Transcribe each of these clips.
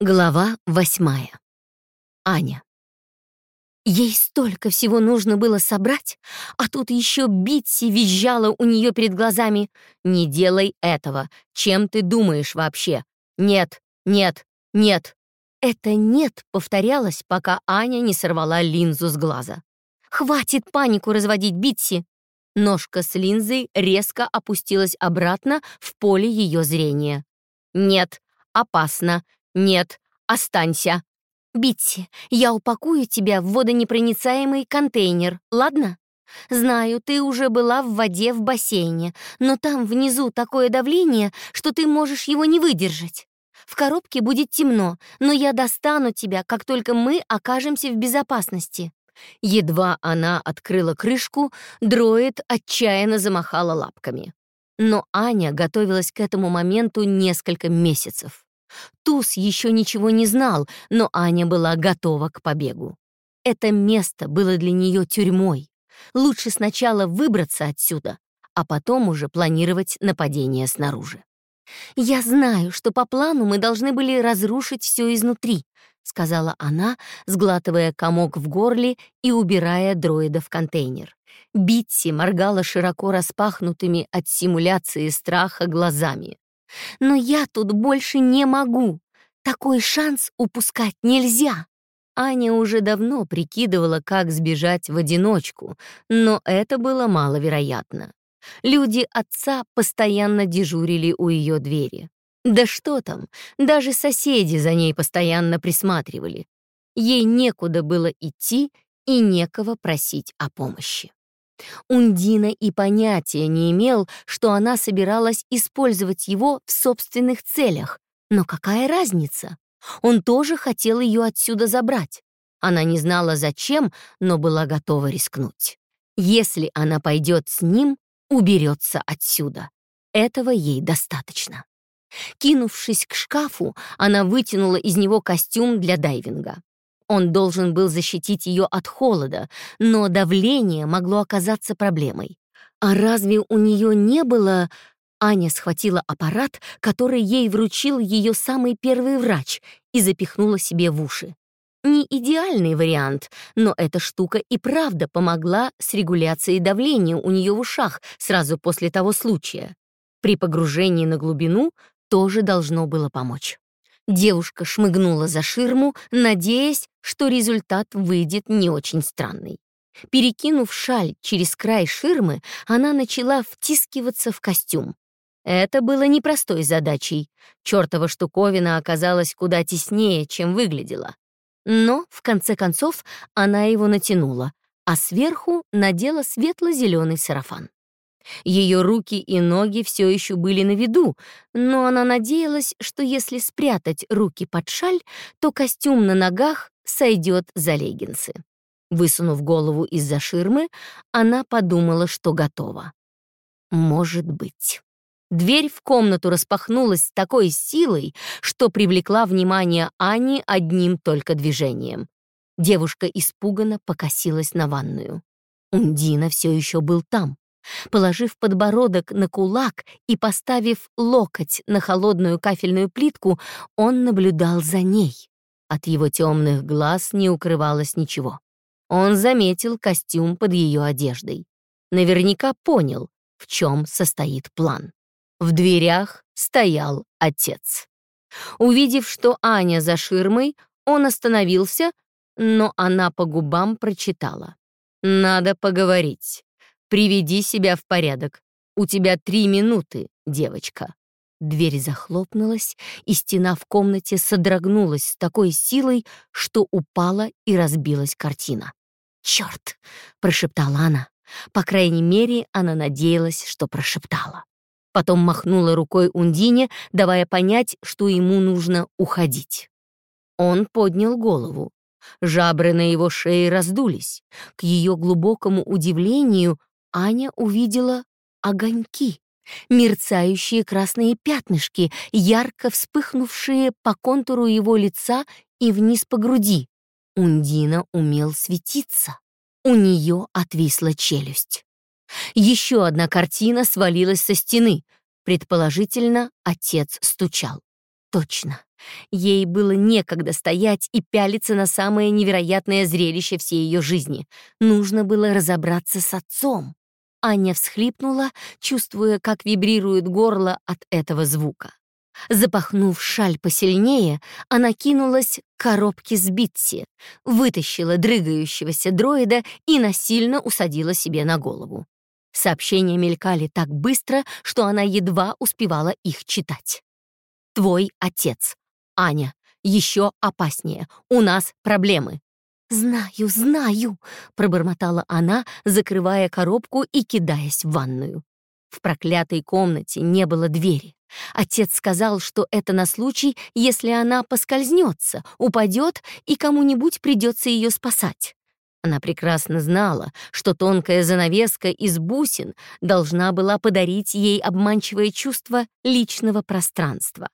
Глава восьмая. Аня. Ей столько всего нужно было собрать, а тут еще Битси визжала у нее перед глазами. «Не делай этого. Чем ты думаешь вообще? Нет, нет, нет». Это «нет» повторялось, пока Аня не сорвала линзу с глаза. «Хватит панику разводить, Битси!» Ножка с линзой резко опустилась обратно в поле ее зрения. «Нет, опасно, «Нет, останься». «Битси, я упакую тебя в водонепроницаемый контейнер, ладно? Знаю, ты уже была в воде в бассейне, но там внизу такое давление, что ты можешь его не выдержать. В коробке будет темно, но я достану тебя, как только мы окажемся в безопасности». Едва она открыла крышку, дроид отчаянно замахала лапками. Но Аня готовилась к этому моменту несколько месяцев. Туз еще ничего не знал, но Аня была готова к побегу. Это место было для нее тюрьмой. Лучше сначала выбраться отсюда, а потом уже планировать нападение снаружи. «Я знаю, что по плану мы должны были разрушить все изнутри», сказала она, сглатывая комок в горле и убирая дроида в контейнер. Битси моргала широко распахнутыми от симуляции страха глазами. Но я тут больше не могу. Такой шанс упускать нельзя. Аня уже давно прикидывала, как сбежать в одиночку, но это было маловероятно. Люди отца постоянно дежурили у ее двери. Да что там, даже соседи за ней постоянно присматривали. Ей некуда было идти и некого просить о помощи. Ундина и понятия не имел, что она собиралась использовать его в собственных целях. Но какая разница? Он тоже хотел ее отсюда забрать. Она не знала зачем, но была готова рискнуть. Если она пойдет с ним, уберется отсюда. Этого ей достаточно. Кинувшись к шкафу, она вытянула из него костюм для дайвинга. Он должен был защитить ее от холода, но давление могло оказаться проблемой. А разве у нее не было... Аня схватила аппарат, который ей вручил ее самый первый врач, и запихнула себе в уши. Не идеальный вариант, но эта штука и правда помогла с регуляцией давления у нее в ушах сразу после того случая. При погружении на глубину тоже должно было помочь. Девушка шмыгнула за ширму, надеясь, что результат выйдет не очень странный. Перекинув шаль через край ширмы, она начала втискиваться в костюм. Это было непростой задачей. Чёртова штуковина оказалась куда теснее, чем выглядела. Но, в конце концов, она его натянула, а сверху надела светло-зеленый сарафан. Ее руки и ноги все еще были на виду, но она надеялась, что если спрятать руки под шаль, то костюм на ногах сойдет за леггинсы. Высунув голову из-за ширмы, она подумала, что готова. Может быть. Дверь в комнату распахнулась с такой силой, что привлекла внимание Ани одним только движением. Девушка испуганно покосилась на ванную. Ундина все еще был там. Положив подбородок на кулак и поставив локоть на холодную кафельную плитку, он наблюдал за ней. От его темных глаз не укрывалось ничего. Он заметил костюм под ее одеждой. Наверняка понял, в чем состоит план. В дверях стоял отец. Увидев, что Аня за ширмой, он остановился, но она по губам прочитала. «Надо поговорить». Приведи себя в порядок. У тебя три минуты, девочка». Дверь захлопнулась, и стена в комнате содрогнулась с такой силой, что упала и разбилась картина. «Черт!» — прошептала она. По крайней мере, она надеялась, что прошептала. Потом махнула рукой Ундине, давая понять, что ему нужно уходить. Он поднял голову. Жабры на его шее раздулись. К ее глубокому удивлению Аня увидела огоньки, мерцающие красные пятнышки, ярко вспыхнувшие по контуру его лица и вниз по груди. Ундина умел светиться. У нее отвисла челюсть. Еще одна картина свалилась со стены. Предположительно, отец стучал. Точно. Ей было некогда стоять и пялиться на самое невероятное зрелище всей ее жизни. Нужно было разобраться с отцом. Аня всхлипнула, чувствуя, как вибрирует горло от этого звука. Запахнув шаль посильнее, она кинулась к коробке с Битси, вытащила дрыгающегося дроида и насильно усадила себе на голову. Сообщения мелькали так быстро, что она едва успевала их читать. «Твой отец. Аня. Еще опаснее. У нас проблемы. «Знаю, знаю», — пробормотала она, закрывая коробку и кидаясь в ванную. В проклятой комнате не было двери. Отец сказал, что это на случай, если она поскользнется, упадет и кому-нибудь придется ее спасать. Она прекрасно знала, что тонкая занавеска из бусин должна была подарить ей обманчивое чувство личного пространства.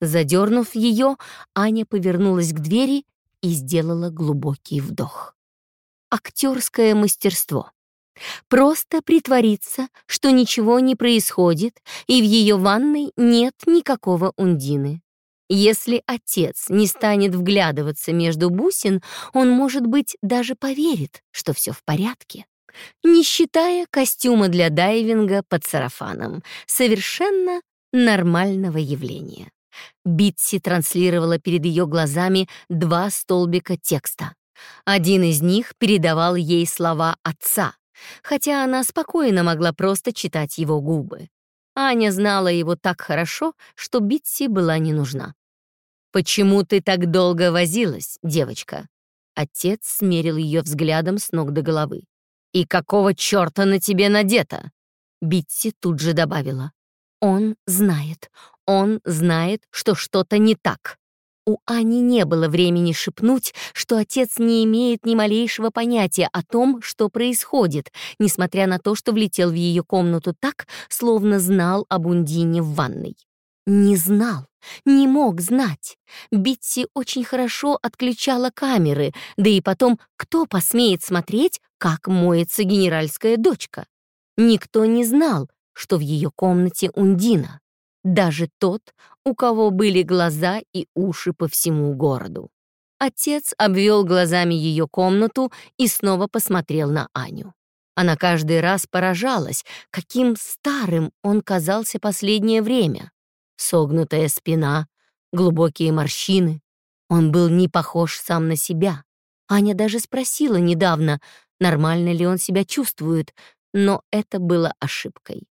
Задернув ее, Аня повернулась к двери и сделала глубокий вдох. Актерское мастерство. Просто притвориться, что ничего не происходит, и в ее ванной нет никакого Ундины. Если отец не станет вглядываться между бусин, он, может быть, даже поверит, что все в порядке. Не считая костюма для дайвинга под сарафаном, совершенно нормального явления. Битси транслировала перед ее глазами два столбика текста. Один из них передавал ей слова отца, хотя она спокойно могла просто читать его губы. Аня знала его так хорошо, что Битси была не нужна. «Почему ты так долго возилась, девочка?» Отец смерил ее взглядом с ног до головы. «И какого черта на тебе надето?» Битси тут же добавила. «Он знает. Он знает, что что-то не так. У Ани не было времени шепнуть, что отец не имеет ни малейшего понятия о том, что происходит, несмотря на то, что влетел в ее комнату так, словно знал об Ундине в ванной. Не знал, не мог знать. Битси очень хорошо отключала камеры, да и потом, кто посмеет смотреть, как моется генеральская дочка? Никто не знал, что в ее комнате Ундина даже тот, у кого были глаза и уши по всему городу. Отец обвел глазами ее комнату и снова посмотрел на Аню. Она каждый раз поражалась, каким старым он казался последнее время. Согнутая спина, глубокие морщины. Он был не похож сам на себя. Аня даже спросила недавно, нормально ли он себя чувствует, но это было ошибкой.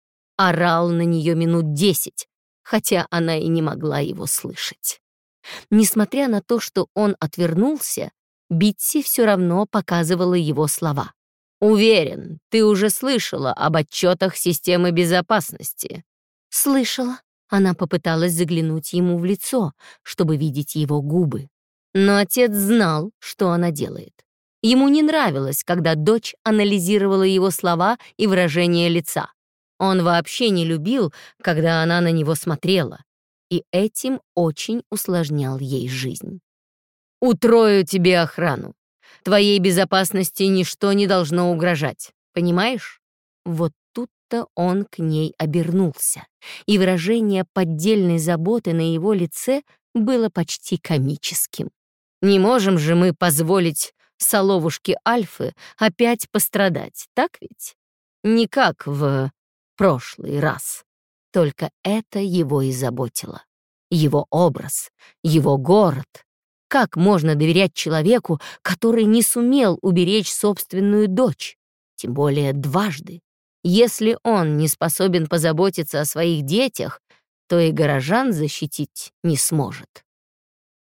Орал на нее минут десять, хотя она и не могла его слышать. Несмотря на то, что он отвернулся, Битси все равно показывала его слова. «Уверен, ты уже слышала об отчетах системы безопасности». «Слышала». Она попыталась заглянуть ему в лицо, чтобы видеть его губы. Но отец знал, что она делает. Ему не нравилось, когда дочь анализировала его слова и выражение лица. Он вообще не любил, когда она на него смотрела, и этим очень усложнял ей жизнь. «Утрою тебе охрану. Твоей безопасности ничто не должно угрожать, понимаешь?» Вот тут-то он к ней обернулся, и выражение поддельной заботы на его лице было почти комическим. «Не можем же мы позволить соловушке Альфы опять пострадать, так ведь? Не как в прошлый раз. Только это его и заботило. Его образ, его город. Как можно доверять человеку, который не сумел уберечь собственную дочь, тем более дважды? Если он не способен позаботиться о своих детях, то и горожан защитить не сможет.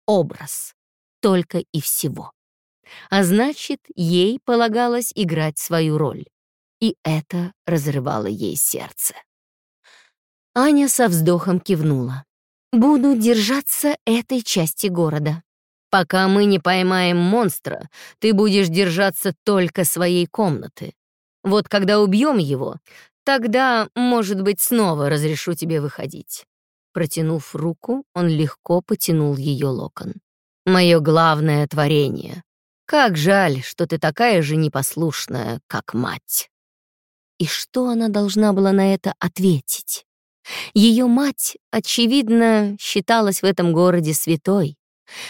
Образ. Только и всего. А значит, ей полагалось играть свою роль и это разрывало ей сердце. Аня со вздохом кивнула. «Буду держаться этой части города. Пока мы не поймаем монстра, ты будешь держаться только своей комнаты. Вот когда убьем его, тогда, может быть, снова разрешу тебе выходить». Протянув руку, он легко потянул ее локон. «Мое главное творение. Как жаль, что ты такая же непослушная, как мать». И что она должна была на это ответить? Ее мать, очевидно, считалась в этом городе святой.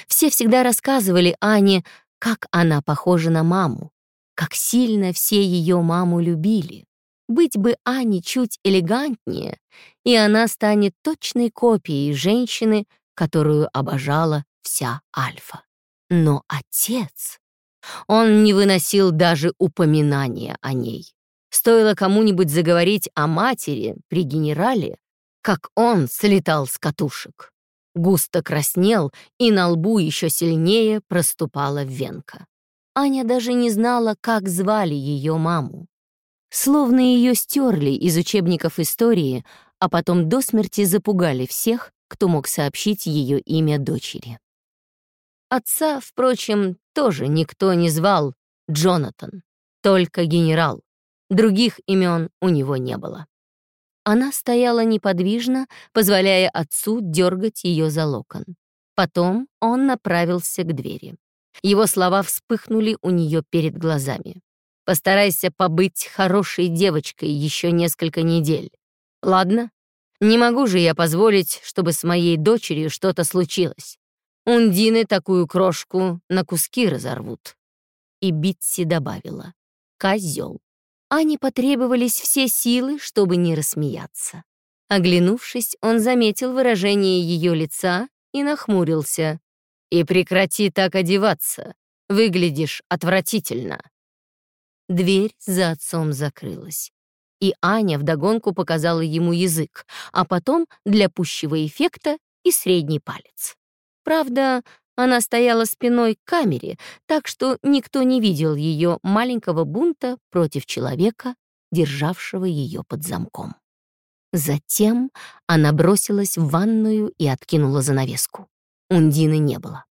Все всегда рассказывали Ане, как она похожа на маму, как сильно все ее маму любили. Быть бы Ане чуть элегантнее, и она станет точной копией женщины, которую обожала вся Альфа. Но отец... Он не выносил даже упоминания о ней. Стоило кому-нибудь заговорить о матери при генерале, как он слетал с катушек. Густо краснел, и на лбу еще сильнее проступала венка. Аня даже не знала, как звали ее маму. Словно ее стерли из учебников истории, а потом до смерти запугали всех, кто мог сообщить ее имя дочери. Отца, впрочем, тоже никто не звал Джонатан, только генерал. Других имен у него не было. Она стояла неподвижно, позволяя отцу дергать ее за локон. Потом он направился к двери. Его слова вспыхнули у нее перед глазами. «Постарайся побыть хорошей девочкой еще несколько недель. Ладно? Не могу же я позволить, чтобы с моей дочерью что-то случилось. Ундины такую крошку на куски разорвут». И Битси добавила. «Козел». Ане потребовались все силы, чтобы не рассмеяться. Оглянувшись, он заметил выражение ее лица и нахмурился. «И прекрати так одеваться. Выглядишь отвратительно». Дверь за отцом закрылась. И Аня вдогонку показала ему язык, а потом, для пущего эффекта, и средний палец. Правда, она стояла спиной к камере, так что никто не видел ее маленького бунта против человека, державшего ее под замком. Затем она бросилась в ванную и откинула занавеску. Ундины не было.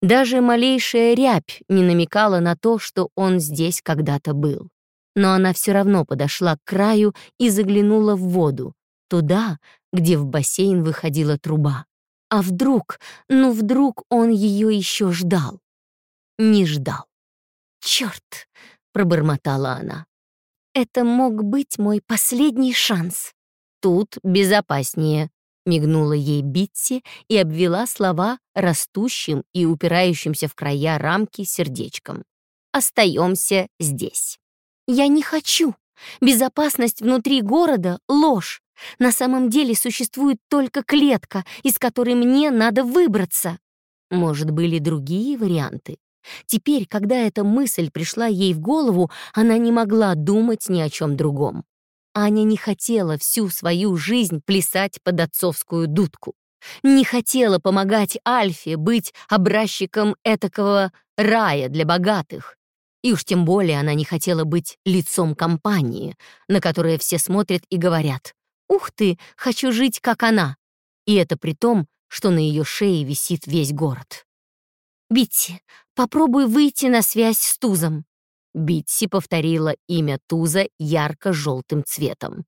Даже малейшая рябь не намекала на то, что он здесь когда-то был. Но она все равно подошла к краю и заглянула в воду, туда, где в бассейн выходила труба. А вдруг, ну вдруг он ее еще ждал? Не ждал. «Черт!» — пробормотала она. «Это мог быть мой последний шанс. Тут безопаснее», — мигнула ей Битси и обвела слова растущим и упирающимся в края рамки сердечком. «Остаемся здесь». «Я не хочу. Безопасность внутри города — ложь. На самом деле существует только клетка, из которой мне надо выбраться. Может, были другие варианты? Теперь, когда эта мысль пришла ей в голову, она не могла думать ни о чем другом. Аня не хотела всю свою жизнь плясать под отцовскую дудку. Не хотела помогать Альфе быть образчиком этакого рая для богатых. И уж тем более она не хотела быть лицом компании, на которое все смотрят и говорят «Ух ты, хочу жить, как она!» И это при том, что на ее шее висит весь город. «Битси, попробуй выйти на связь с Тузом». Битси повторила имя Туза ярко-желтым цветом.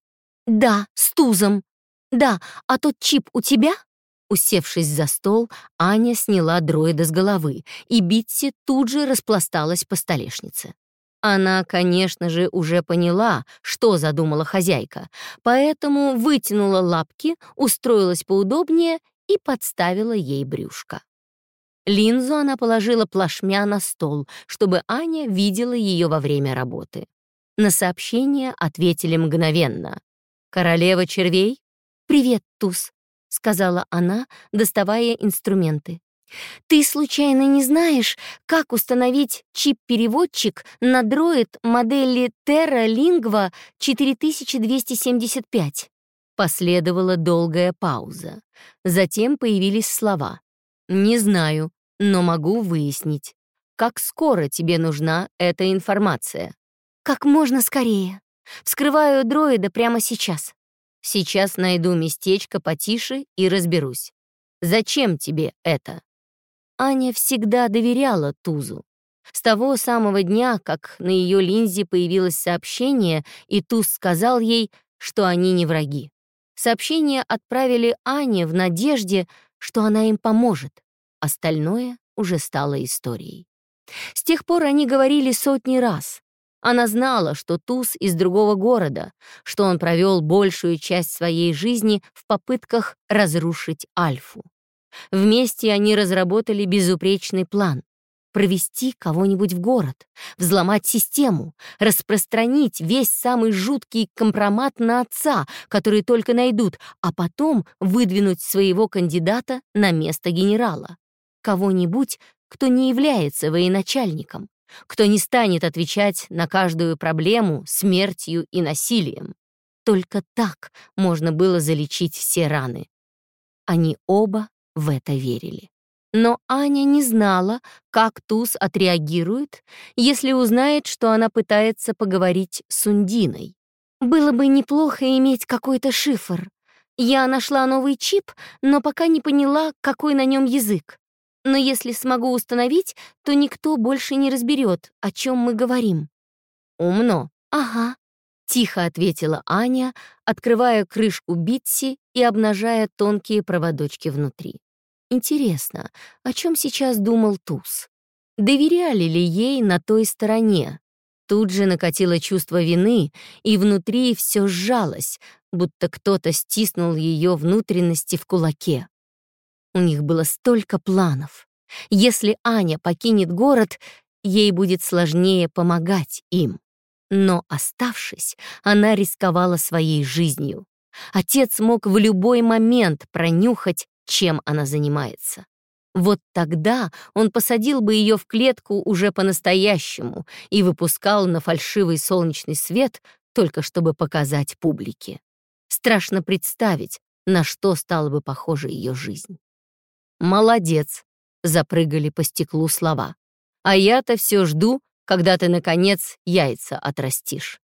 «Да, с Тузом. Да, а тот чип у тебя?» Усевшись за стол, Аня сняла дроида с головы, и Битси тут же распласталась по столешнице. Она, конечно же, уже поняла, что задумала хозяйка, поэтому вытянула лапки, устроилась поудобнее и подставила ей брюшко. Линзу она положила плашмя на стол, чтобы Аня видела ее во время работы. На сообщение ответили мгновенно. «Королева червей?» «Привет, Туз», — сказала она, доставая инструменты. Ты случайно не знаешь, как установить чип-переводчик на дроид модели Terra Lingua 4275? Последовала долгая пауза. Затем появились слова. «Не знаю, но могу выяснить. Как скоро тебе нужна эта информация?» «Как можно скорее. Вскрываю дроида прямо сейчас». «Сейчас найду местечко потише и разберусь. Зачем тебе это?» Аня всегда доверяла Тузу. С того самого дня, как на ее линзе появилось сообщение, и Туз сказал ей, что они не враги. Сообщение отправили Ане в надежде, что она им поможет. Остальное уже стало историей. С тех пор они говорили сотни раз. Она знала, что Туз из другого города, что он провел большую часть своей жизни в попытках разрушить Альфу. Вместе они разработали безупречный план провести кого-нибудь в город, взломать систему, распространить весь самый жуткий компромат на отца, который только найдут, а потом выдвинуть своего кандидата на место генерала. Кого-нибудь, кто не является военачальником, кто не станет отвечать на каждую проблему смертью и насилием. Только так можно было залечить все раны. Они оба в это верили. Но Аня не знала, как Туз отреагирует, если узнает, что она пытается поговорить с Ундиной. Было бы неплохо иметь какой-то шифр. Я нашла новый чип, но пока не поняла, какой на нем язык. Но если смогу установить, то никто больше не разберет, о чем мы говорим. Умно. Ага. Тихо ответила Аня, открывая крышку Битси и обнажая тонкие проводочки внутри. Интересно, о чем сейчас думал Туз? Доверяли ли ей на той стороне? Тут же накатило чувство вины, и внутри все сжалось, будто кто-то стиснул ее внутренности в кулаке. У них было столько планов. Если Аня покинет город, ей будет сложнее помогать им. Но, оставшись, она рисковала своей жизнью. Отец мог в любой момент пронюхать, чем она занимается. Вот тогда он посадил бы ее в клетку уже по-настоящему и выпускал на фальшивый солнечный свет, только чтобы показать публике. Страшно представить, на что стала бы похожа ее жизнь. «Молодец!» — запрыгали по стеклу слова. «А я-то все жду, когда ты, наконец, яйца отрастишь».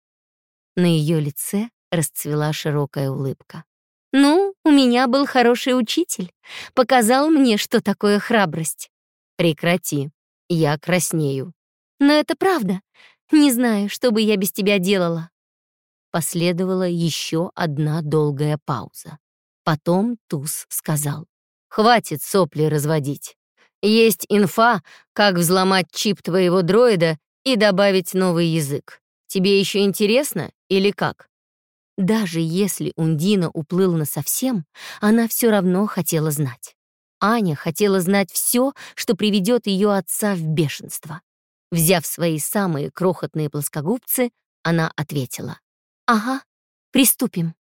На ее лице расцвела широкая улыбка. «Ну, у меня был хороший учитель. Показал мне, что такое храбрость». «Прекрати. Я краснею». «Но это правда. Не знаю, что бы я без тебя делала». Последовала еще одна долгая пауза. Потом Туз сказал. «Хватит сопли разводить. Есть инфа, как взломать чип твоего дроида и добавить новый язык. Тебе еще интересно или как?» Даже если Ундина уплыл насовсем, она все равно хотела знать. Аня хотела знать все, что приведет ее отца в бешенство. Взяв свои самые крохотные плоскогубцы, она ответила. «Ага, приступим».